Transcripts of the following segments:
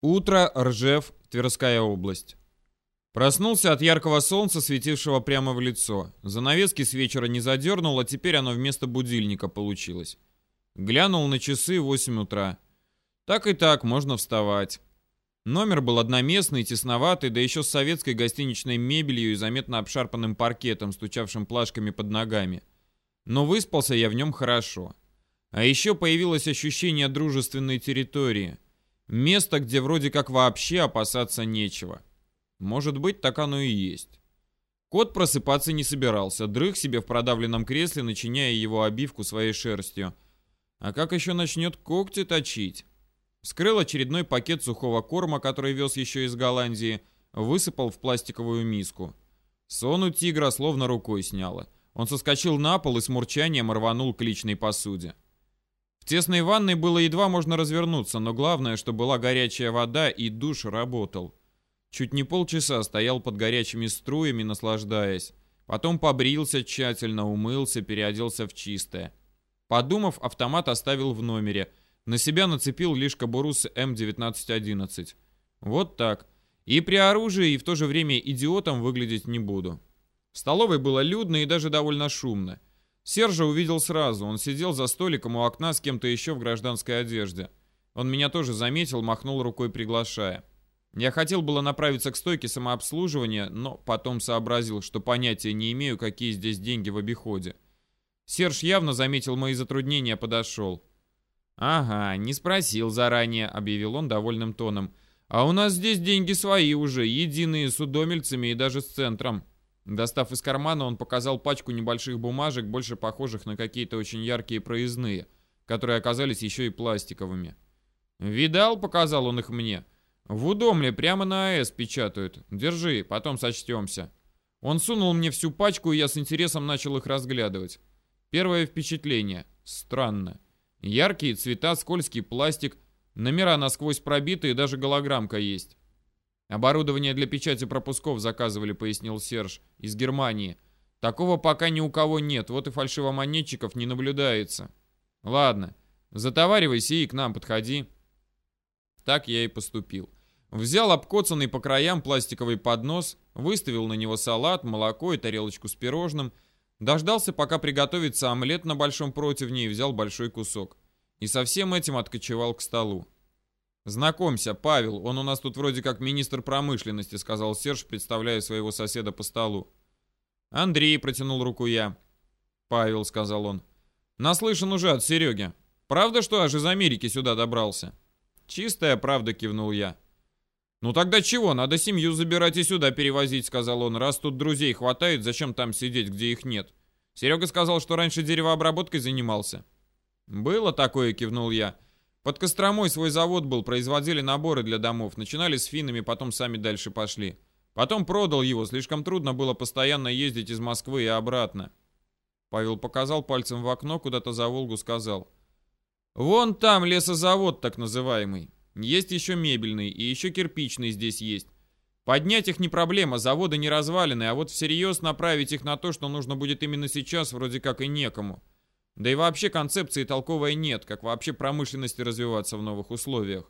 Утро, Ржев, Тверская область. Проснулся от яркого солнца, светившего прямо в лицо. Занавески с вечера не задернул, а теперь оно вместо будильника получилось. Глянул на часы 8 утра. Так и так, можно вставать. Номер был одноместный, тесноватый, да еще с советской гостиничной мебелью и заметно обшарпанным паркетом, стучавшим плашками под ногами. Но выспался я в нем хорошо. А еще появилось ощущение дружественной территории – Место, где вроде как вообще опасаться нечего. Может быть, так оно и есть. Кот просыпаться не собирался, дрых себе в продавленном кресле, начиняя его обивку своей шерстью. А как еще начнет когти точить? Вскрыл очередной пакет сухого корма, который вез еще из Голландии, высыпал в пластиковую миску. Сон у тигра словно рукой сняло. Он соскочил на пол и с мурчанием рванул к личной посуде тесной ванной было едва можно развернуться, но главное, что была горячая вода и душ работал. Чуть не полчаса стоял под горячими струями, наслаждаясь. Потом побрился тщательно, умылся, переоделся в чистое. Подумав, автомат оставил в номере. На себя нацепил лишь кобуру с М1911. Вот так. И при оружии, и в то же время идиотом выглядеть не буду. В столовой было людно и даже довольно шумно. Сержа увидел сразу. Он сидел за столиком у окна с кем-то еще в гражданской одежде. Он меня тоже заметил, махнул рукой, приглашая. Я хотел было направиться к стойке самообслуживания, но потом сообразил, что понятия не имею, какие здесь деньги в обиходе. Серж явно заметил мои затруднения, подошел. «Ага, не спросил заранее», — объявил он довольным тоном. «А у нас здесь деньги свои уже, единые с удомельцами и даже с центром. Достав из кармана, он показал пачку небольших бумажек, больше похожих на какие-то очень яркие проездные, которые оказались еще и пластиковыми. «Видал?» — показал он их мне. «В Удомле прямо на АЭС печатают. Держи, потом сочтемся». Он сунул мне всю пачку, и я с интересом начал их разглядывать. Первое впечатление. Странно. Яркие цвета, скользкий пластик, номера насквозь пробитые, даже голограммка есть. «Оборудование для печати пропусков заказывали», — пояснил Серж, — «из Германии. Такого пока ни у кого нет, вот и фальшивомонетчиков не наблюдается». «Ладно, затоваривайся и к нам подходи». Так я и поступил. Взял обкоцанный по краям пластиковый поднос, выставил на него салат, молоко и тарелочку с пирожным, дождался, пока приготовится омлет на большом противне и взял большой кусок. И со всем этим откочевал к столу. «Знакомься, Павел, он у нас тут вроде как министр промышленности», сказал Серж, представляя своего соседа по столу. «Андрей», протянул руку я. «Павел», сказал он. «Наслышан уже от Сереги. Правда, что аж из Америки сюда добрался?» «Чистая правда», кивнул я. «Ну тогда чего, надо семью забирать и сюда перевозить», сказал он. «Раз тут друзей хватает, зачем там сидеть, где их нет?» Серега сказал, что раньше деревообработкой занимался. «Было такое», кивнул я. Под Костромой свой завод был, производили наборы для домов. Начинали с финнами, потом сами дальше пошли. Потом продал его, слишком трудно было постоянно ездить из Москвы и обратно. Павел показал пальцем в окно, куда-то за Волгу сказал. «Вон там лесозавод так называемый. Есть еще мебельный, и еще кирпичный здесь есть. Поднять их не проблема, заводы не развалины, а вот всерьез направить их на то, что нужно будет именно сейчас, вроде как и некому. Да и вообще концепции толковой нет, как вообще промышленности развиваться в новых условиях.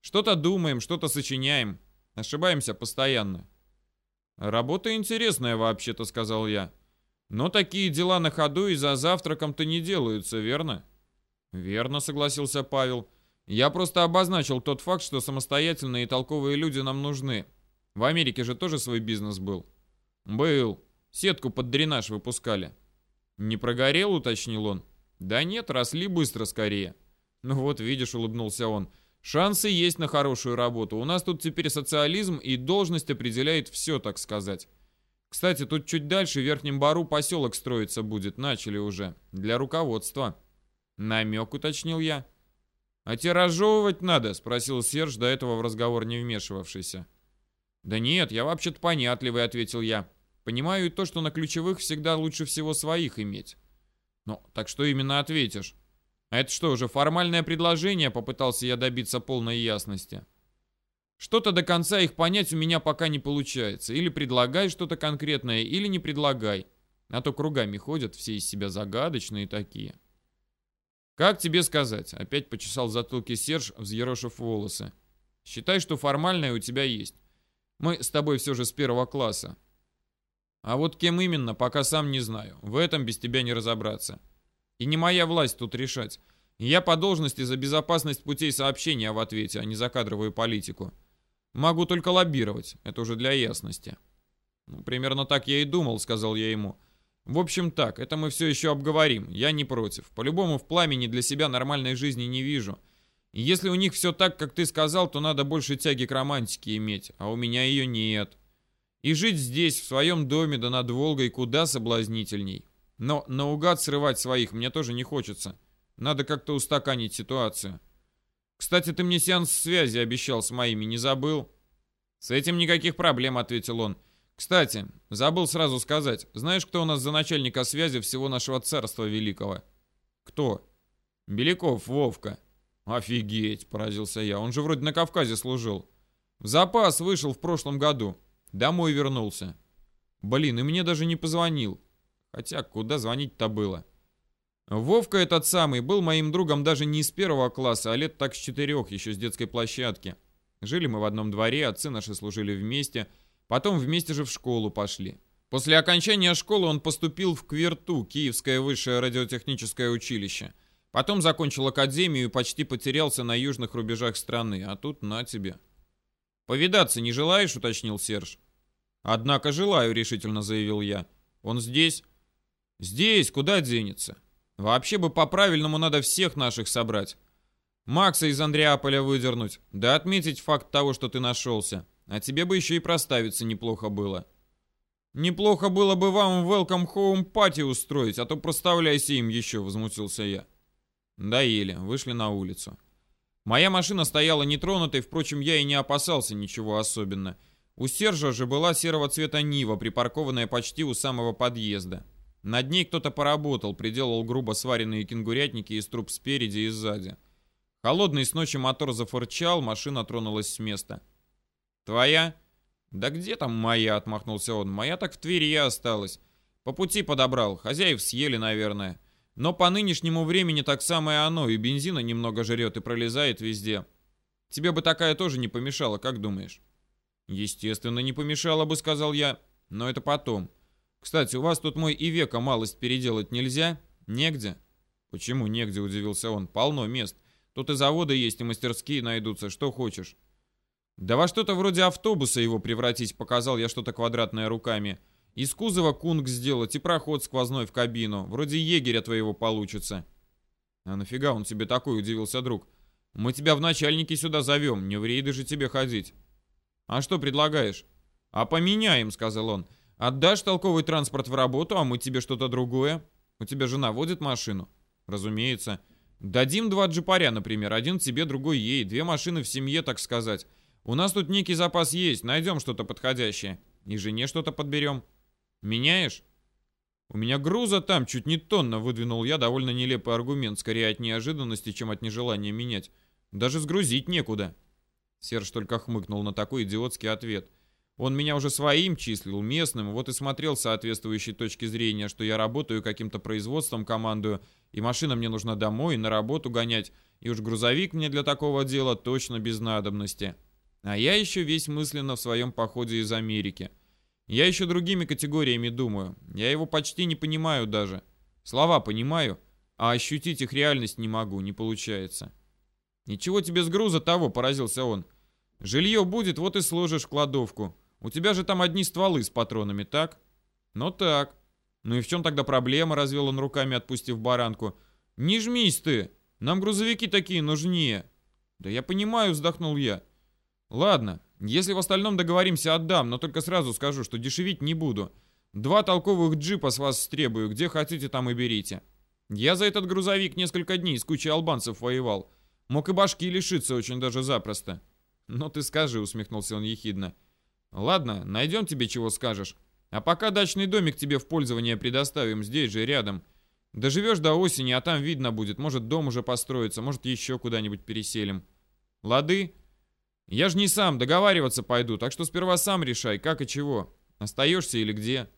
Что-то думаем, что-то сочиняем. Ошибаемся постоянно. «Работа интересная вообще-то», — сказал я. «Но такие дела на ходу и за завтраком-то не делаются, верно?» «Верно», — согласился Павел. «Я просто обозначил тот факт, что самостоятельные и толковые люди нам нужны. В Америке же тоже свой бизнес был». «Был. Сетку под дренаж выпускали». «Не прогорел?» — уточнил он. «Да нет, росли быстро скорее». «Ну вот, видишь», — улыбнулся он, — «шансы есть на хорошую работу. У нас тут теперь социализм, и должность определяет все, так сказать. Кстати, тут чуть дальше, в Верхнем Бару, поселок строиться будет. Начали уже. Для руководства». «Намек», — уточнил я. «А тиражевывать надо?» — спросил Серж, до этого в разговор не вмешивавшийся. «Да нет, я вообще-то понятливый», — ответил я. «Понимаю и то, что на ключевых всегда лучше всего своих иметь». Ну, так что именно ответишь? А это что, уже формальное предложение? Попытался я добиться полной ясности. Что-то до конца их понять у меня пока не получается. Или предлагай что-то конкретное, или не предлагай. А то кругами ходят, все из себя загадочные такие. «Как тебе сказать?» — опять почесал затылки Серж, взъерошив волосы. Считай, что формальное у тебя есть. Мы с тобой все же с первого класса. А вот кем именно, пока сам не знаю. В этом без тебя не разобраться. И не моя власть тут решать. Я по должности за безопасность путей сообщения в ответе, а не за кадровую политику. Могу только лоббировать, это уже для ясности. Ну, примерно так я и думал, сказал я ему. В общем так, это мы все еще обговорим, я не против. По-любому в пламени для себя нормальной жизни не вижу. Если у них все так, как ты сказал, то надо больше тяги к романтике иметь, а у меня ее нет. И жить здесь, в своем доме, да над Волгой, куда соблазнительней. Но наугад срывать своих мне тоже не хочется. Надо как-то устаканить ситуацию. Кстати, ты мне сеанс связи обещал с моими, не забыл? С этим никаких проблем, ответил он. Кстати, забыл сразу сказать. Знаешь, кто у нас за начальника связи всего нашего царства великого? Кто? Беляков Вовка. Офигеть, поразился я. Он же вроде на Кавказе служил. В запас вышел в прошлом году. Домой вернулся. Блин, и мне даже не позвонил. Хотя куда звонить-то было? Вовка этот самый был моим другом даже не из первого класса, а лет так с четырех, еще с детской площадки. Жили мы в одном дворе, отцы наши служили вместе, потом вместе же в школу пошли. После окончания школы он поступил в КВИРТУ, Киевское высшее радиотехническое училище. Потом закончил академию и почти потерялся на южных рубежах страны, а тут на тебе. «Повидаться не желаешь?» — уточнил Серж. «Однако желаю», — решительно заявил я. «Он здесь?» «Здесь, куда денется?» Вообще бы по-правильному надо всех наших собрать. Макса из Андреаполя выдернуть, да отметить факт того, что ты нашелся. А тебе бы еще и проставиться неплохо было. Неплохо было бы вам welcome home пати устроить, а то проставляйся им еще, возмутился я. Доели, вышли на улицу. Моя машина стояла нетронутой, впрочем, я и не опасался ничего особенно. У Сержа же была серого цвета Нива, припаркованная почти у самого подъезда. Над ней кто-то поработал, приделал грубо сваренные кенгурятники из труб спереди и сзади. Холодный с ночи мотор зафырчал, машина тронулась с места. «Твоя?» «Да где там моя?» — отмахнулся он. «Моя так в Твери я осталась. По пути подобрал, хозяев съели, наверное. Но по нынешнему времени так самое оно, и бензина немного жрет, и пролезает везде. Тебе бы такая тоже не помешала, как думаешь?» «Естественно, не помешала бы», — сказал я. «Но это потом. Кстати, у вас тут мой и века малость переделать нельзя? Негде? Почему негде, удивился он. Полно мест. Тут и заводы есть, и мастерские найдутся, что хочешь. Да во что-то вроде автобуса его превратить, показал я что-то квадратное руками. Из кузова кунг сделать и проход сквозной в кабину. Вроде егеря твоего получится. А нафига он тебе такой, удивился друг. Мы тебя в начальники сюда зовем, не в рейды же тебе ходить. А что предлагаешь? А поменяем, сказал он. Отдашь толковый транспорт в работу, а мы тебе что-то другое. У тебя жена водит машину? Разумеется. Дадим два джипаря, например. Один тебе, другой ей. Две машины в семье, так сказать. У нас тут некий запас есть. Найдем что-то подходящее. И жене что-то подберем. Меняешь? У меня груза там чуть не тонна, выдвинул я довольно нелепый аргумент, скорее от неожиданности, чем от нежелания менять. Даже сгрузить некуда. Серж только хмыкнул на такой идиотский ответ. Он меня уже своим числил, местным, вот и смотрел с соответствующей точки зрения, что я работаю каким-то производством, командую, и машина мне нужна домой, на работу гонять, и уж грузовик мне для такого дела точно без надобности. А я еще весь мысленно в своем походе из Америки. Я еще другими категориями думаю, я его почти не понимаю даже. Слова понимаю, а ощутить их реальность не могу, не получается. «Ничего тебе с груза того», — поразился он. «Жилье будет, вот и сложишь в кладовку». У тебя же там одни стволы с патронами, так? Ну так. Ну и в чем тогда проблема, развел он руками, отпустив баранку. Не жмись ты, нам грузовики такие нужнее. Да я понимаю, вздохнул я. Ладно, если в остальном договоримся, отдам, но только сразу скажу, что дешевить не буду. Два толковых джипа с вас стребую, где хотите, там и берите. Я за этот грузовик несколько дней с кучей албанцев воевал. Мог и башки лишиться очень даже запросто. Ну ты скажи, усмехнулся он ехидно. Ладно, найдем тебе чего скажешь. А пока дачный домик тебе в пользование предоставим здесь же, рядом. Доживешь до осени, а там видно будет. Может, дом уже построится, может, еще куда-нибудь переселим. Лады? Я же не сам, договариваться пойду, так что сперва сам решай, как и чего. Остаешься или где?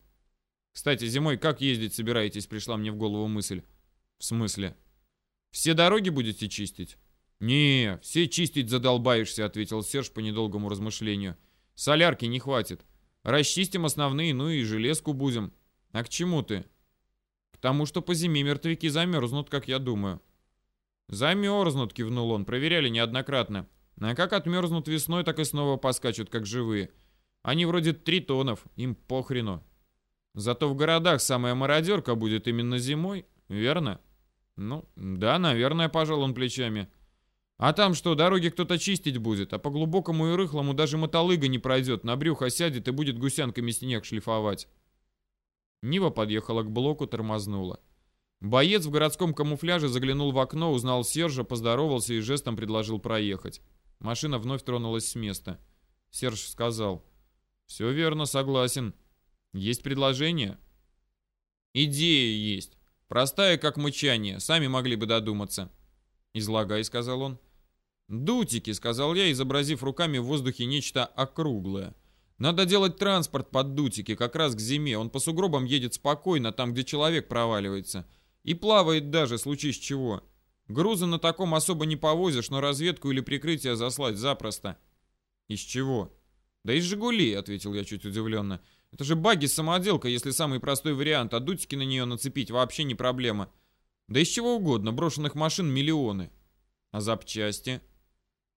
Кстати, зимой как ездить собираетесь, пришла мне в голову мысль. В смысле? Все дороги будете чистить? «Не, все чистить задолбаешься», — ответил Серж по недолгому размышлению. «Солярки не хватит. Расчистим основные, ну и железку будем. А к чему ты?» «К тому, что по зиме мертвяки замерзнут, как я думаю». «Замерзнут», — кивнул он, — проверяли неоднократно. А как отмерзнут весной, так и снова поскачут, как живые. Они вроде тритонов, им похрену. Зато в городах самая мародерка будет именно зимой, верно? Ну, да, наверное, пожал он плечами. А там что, дороги кто-то чистить будет, а по глубокому и рыхлому даже мотолыга не пройдет, на брюхо сядет и будет гусянками снег шлифовать. Нива подъехала к блоку, тормознула. Боец в городском камуфляже заглянул в окно, узнал Сержа, поздоровался и жестом предложил проехать. Машина вновь тронулась с места. Серж сказал. «Все верно, согласен. Есть предложение?» «Идея есть. Простая, как мычание. Сами могли бы додуматься». «Излагай», — сказал он. «Дутики», — сказал я, изобразив руками в воздухе нечто округлое. «Надо делать транспорт под дутики, как раз к зиме. Он по сугробам едет спокойно, там, где человек проваливается. И плавает даже, случись чего. Грузы на таком особо не повозишь, но разведку или прикрытие заслать запросто. Из чего? Да из «Жигулей», ответил я чуть удивленно. Это же баги-самоделка, если самый простой вариант, а дутики на нее нацепить вообще не проблема. Да из чего угодно, брошенных машин миллионы. А запчасти?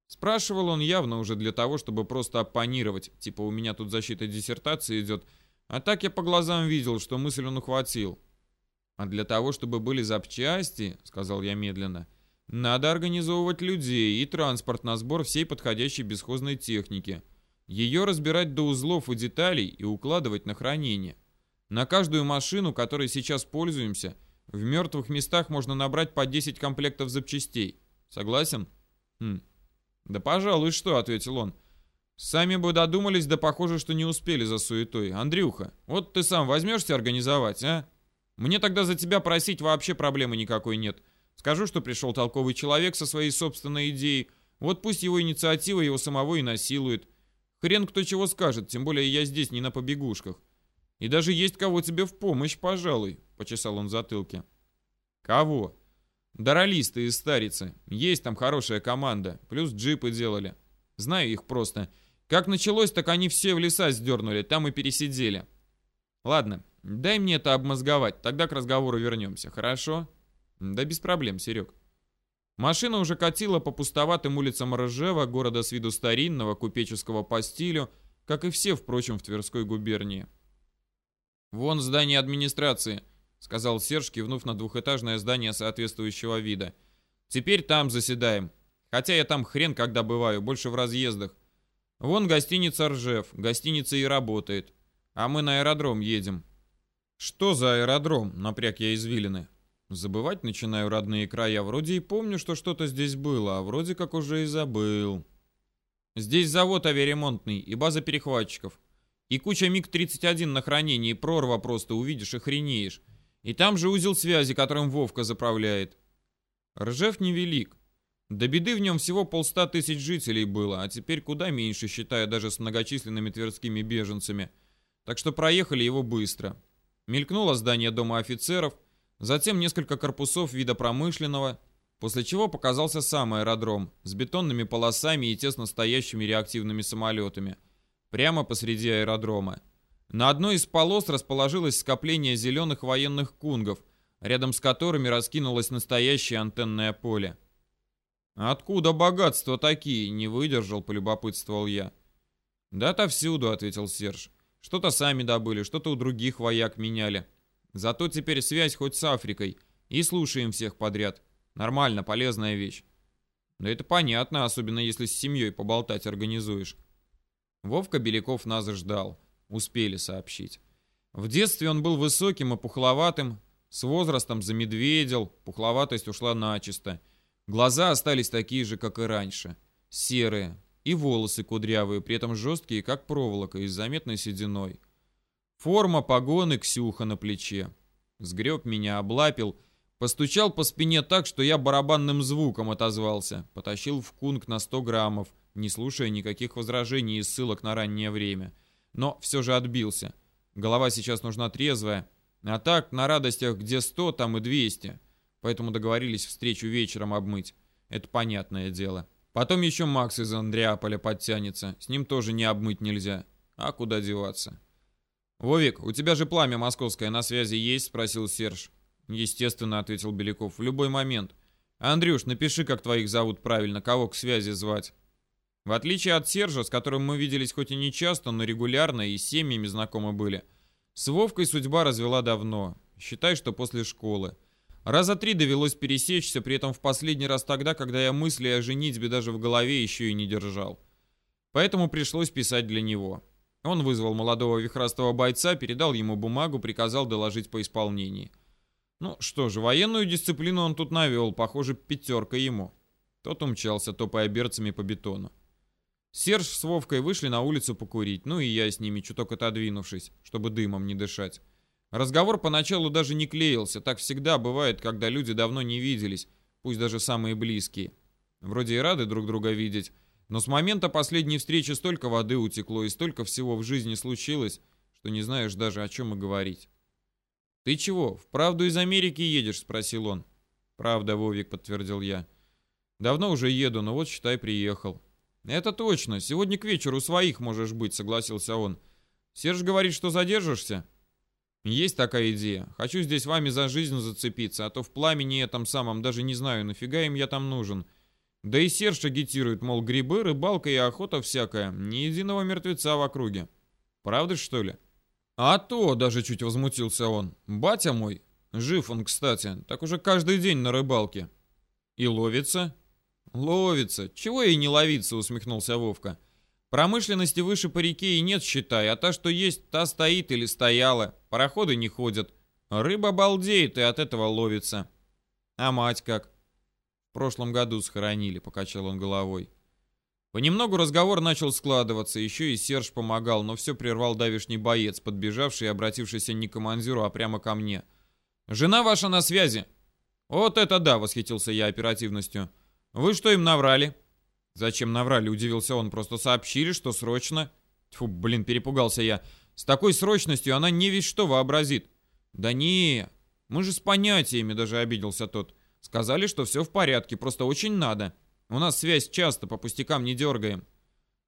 Спрашивал он явно уже для того, чтобы просто оппонировать. Типа у меня тут защита диссертации идет. А так я по глазам видел, что мысль он ухватил. А для того, чтобы были запчасти, сказал я медленно, надо организовывать людей и транспорт на сбор всей подходящей бесхозной техники. Ее разбирать до узлов и деталей и укладывать на хранение. На каждую машину, которой сейчас пользуемся, в мертвых местах можно набрать по 10 комплектов запчастей. Согласен? Хм. Да пожалуй, что, ответил он. Сами бы додумались, да похоже, что не успели за суетой. Андрюха, вот ты сам возьмешься организовать, а? Мне тогда за тебя просить вообще проблемы никакой нет. Скажу, что пришел толковый человек со своей собственной идеей. Вот пусть его инициатива его самого и насилует. Хрен кто чего скажет, тем более я здесь не на побегушках. И даже есть кого тебе в помощь, пожалуй, почесал он затылки. Кого? Даролисты из Старицы. Есть там хорошая команда. Плюс джипы делали. Знаю их просто. Как началось, так они все в леса сдернули, там и пересидели. Ладно, Дай мне это обмозговать, тогда к разговору вернемся, хорошо? Да без проблем, Серег. Машина уже катила по пустоватым улицам Ржева, города с виду старинного, купеческого по стилю, как и все, впрочем, в Тверской губернии. «Вон здание администрации», — сказал Серж, кивнув на двухэтажное здание соответствующего вида. «Теперь там заседаем. Хотя я там хрен когда бываю, больше в разъездах. Вон гостиница Ржев, гостиница и работает. А мы на аэродром едем. Что за аэродром? Напряг я извилины. Забывать начинаю родные края. Вроде и помню, что что-то здесь было, а вроде как уже и забыл. Здесь завод авиаремонтный и база перехватчиков. И куча МиГ-31 на хранении, прорва просто, увидишь, охренеешь. И там же узел связи, которым Вовка заправляет. Ржев невелик. До беды в нем всего полста тысяч жителей было, а теперь куда меньше, считая даже с многочисленными тверскими беженцами. Так что проехали его быстро. Мелькнуло здание дома офицеров, затем несколько корпусов вида промышленного, после чего показался сам аэродром с бетонными полосами и тесно стоящими реактивными самолетами. Прямо посреди аэродрома. На одной из полос расположилось скопление зеленых военных кунгов, рядом с которыми раскинулось настоящее антенное поле. «Откуда богатства такие?» — не выдержал, полюбопытствовал я. «Да отовсюду», — ответил Серж. Что-то сами добыли, что-то у других вояк меняли. Зато теперь связь хоть с Африкой. И слушаем всех подряд. Нормально, полезная вещь. Да это понятно, особенно если с семьей поболтать организуешь. Вовка Беляков нас ждал. Успели сообщить. В детстве он был высоким и пухловатым. С возрастом замедведел, пухловатость ушла начисто. Глаза остались такие же, как и раньше. Серые, и волосы кудрявые, при этом жесткие, как проволока, и с заметной сединой. Форма, погоны, Ксюха на плече. Сгреб меня, облапил, постучал по спине так, что я барабанным звуком отозвался, потащил в кунг на 100 граммов, не слушая никаких возражений и ссылок на раннее время. Но все же отбился. Голова сейчас нужна трезвая, а так, на радостях где 100, там и 200. Поэтому договорились встречу вечером обмыть. Это понятное дело. Потом еще Макс из Андреаполя подтянется. С ним тоже не обмыть нельзя. А куда деваться? «Вовик, у тебя же пламя московское на связи есть?» — спросил Серж. «Естественно», — ответил Беляков. «В любой момент. Андрюш, напиши, как твоих зовут правильно, кого к связи звать». В отличие от Сержа, с которым мы виделись хоть и не часто, но регулярно и с семьями знакомы были, с Вовкой судьба развела давно. Считай, что после школы. Раза три довелось пересечься, при этом в последний раз тогда, когда я мысли о женитьбе даже в голове еще и не держал. Поэтому пришлось писать для него. Он вызвал молодого вихрастого бойца, передал ему бумагу, приказал доложить по исполнении. Ну что же, военную дисциплину он тут навел, похоже, пятерка ему. Тот умчался, топая берцами по бетону. Серж с Вовкой вышли на улицу покурить, ну и я с ними, чуток отодвинувшись, чтобы дымом не дышать. Разговор поначалу даже не клеился, так всегда бывает, когда люди давно не виделись, пусть даже самые близкие. Вроде и рады друг друга видеть, но с момента последней встречи столько воды утекло и столько всего в жизни случилось, что не знаешь даже о чем и говорить. «Ты чего, вправду из Америки едешь?» — спросил он. «Правда, Вовик», — подтвердил я. «Давно уже еду, но вот, считай, приехал». «Это точно. Сегодня к вечеру своих можешь быть», — согласился он. «Серж говорит, что задержишься?» «Есть такая идея. Хочу здесь вами за жизнь зацепиться, а то в пламени этом самом даже не знаю, нафига им я там нужен. Да и Серж агитирует, мол, грибы, рыбалка и охота всякая. Ни единого мертвеца в округе. Правда, что ли? А то, даже чуть возмутился он. Батя мой, жив он, кстати, так уже каждый день на рыбалке. И ловится? Ловится. Чего и не ловиться, усмехнулся Вовка. Промышленности выше по реке и нет, считай, а та, что есть, та стоит или стояла. Пароходы не ходят. Рыба балдеет и от этого ловится. А мать как? В прошлом году схоронили, покачал он головой. Понемногу разговор начал складываться, еще и Серж помогал, но все прервал давишний боец, подбежавший и обратившийся не к командиру, а прямо ко мне. «Жена ваша на связи!» «Вот это да!» — восхитился я оперативностью. «Вы что им наврали?» «Зачем наврали?» — удивился он. «Просто сообщили, что срочно...» Тьфу, блин, перепугался я. «С такой срочностью она не весь что вообразит». «Да не, мы же с понятиями», — даже обиделся тот. Сказали, что все в порядке, просто очень надо. У нас связь часто, по пустякам не дергаем.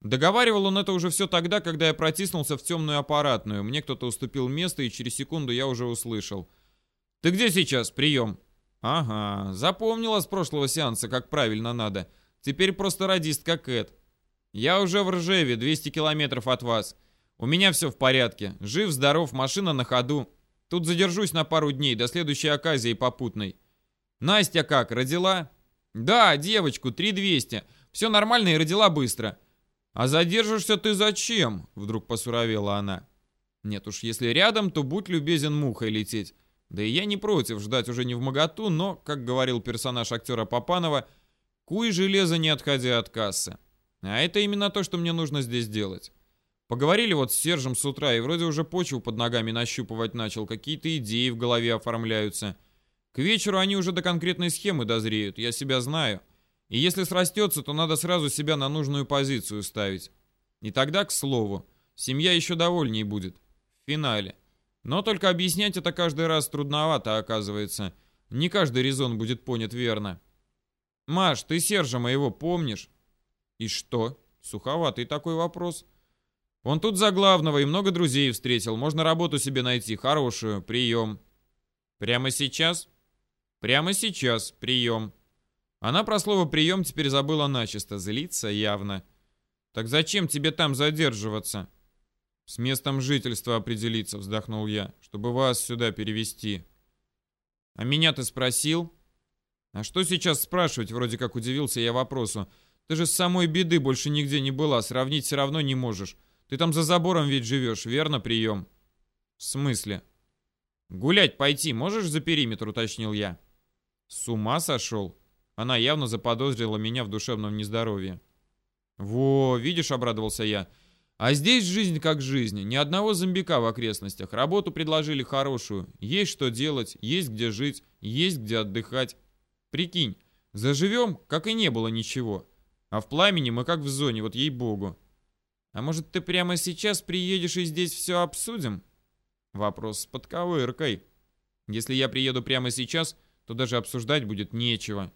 Договаривал он это уже все тогда, когда я протиснулся в темную аппаратную. Мне кто-то уступил место, и через секунду я уже услышал. «Ты где сейчас? Прием!» «Ага, запомнила с прошлого сеанса, как правильно надо. Теперь просто радистка Кэт. Я уже в Ржеве, 200 километров от вас. У меня все в порядке. Жив, здоров, машина на ходу. Тут задержусь на пару дней, до следующей оказии попутной. Настя как, родила? Да, девочку, 3200. Все нормально и родила быстро. А задержишься ты зачем? Вдруг посуровела она. Нет уж, если рядом, то будь любезен мухой лететь. Да и я не против ждать уже не в моготу, но, как говорил персонаж актера Попанова, куй железо не отходя от кассы. А это именно то, что мне нужно здесь делать. Поговорили вот с Сержем с утра, и вроде уже почву под ногами нащупывать начал, какие-то идеи в голове оформляются. К вечеру они уже до конкретной схемы дозреют, я себя знаю. И если срастется, то надо сразу себя на нужную позицию ставить. И тогда, к слову, семья еще довольней будет. В финале. Но только объяснять это каждый раз трудновато, оказывается. Не каждый резон будет понят верно. «Маш, ты Сержа моего помнишь?» «И что?» Суховатый такой вопрос. «Он тут за главного и много друзей встретил. Можно работу себе найти, хорошую, прием». «Прямо сейчас?» Прямо сейчас. Прием. Она про слово «прием» теперь забыла начисто. Злится явно. Так зачем тебе там задерживаться? С местом жительства определиться, вздохнул я, чтобы вас сюда перевести. А меня ты спросил? А что сейчас спрашивать? Вроде как удивился я вопросу. Ты же с самой беды больше нигде не была, сравнить все равно не можешь. Ты там за забором ведь живешь, верно, прием? В смысле? Гулять пойти можешь за периметр, уточнил я. С ума сошел? Она явно заподозрила меня в душевном нездоровье. «Во, видишь», — обрадовался я. «А здесь жизнь как жизнь. Ни одного зомбика в окрестностях. Работу предложили хорошую. Есть что делать, есть где жить, есть где отдыхать. Прикинь, заживем, как и не было ничего. А в пламени мы как в зоне, вот ей-богу. А может, ты прямо сейчас приедешь и здесь все обсудим?» Вопрос с подковыркой. Если я приеду прямо сейчас, то даже обсуждать будет нечего.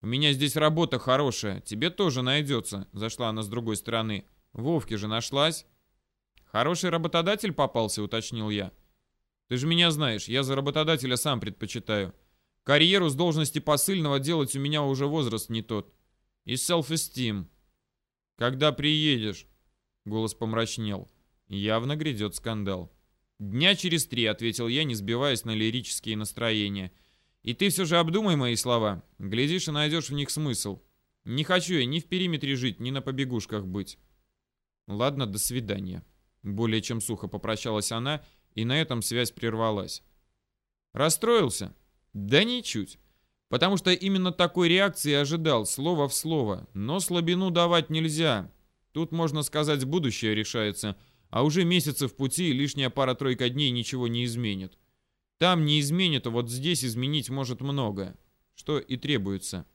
У меня здесь работа хорошая, тебе тоже найдется, зашла она с другой стороны. Вовке же нашлась. Хороший работодатель попался, уточнил я. Ты же меня знаешь, я за работодателя сам предпочитаю. Карьеру с должности посыльного делать у меня уже возраст не тот. И self-esteem. Когда приедешь? Голос помрачнел. Явно грядет скандал. «Дня через три», — ответил я, не сбиваясь на лирические настроения. «И ты все же обдумай мои слова. Глядишь и найдешь в них смысл. Не хочу я ни в периметре жить, ни на побегушках быть». «Ладно, до свидания». Более чем сухо попрощалась она, и на этом связь прервалась. «Расстроился?» «Да ничуть. Потому что именно такой реакции ожидал, слово в слово. Но слабину давать нельзя. Тут, можно сказать, будущее решается». А уже месяцы в пути лишняя пара-тройка дней ничего не изменит. Там не изменит, а вот здесь изменить может многое, что и требуется.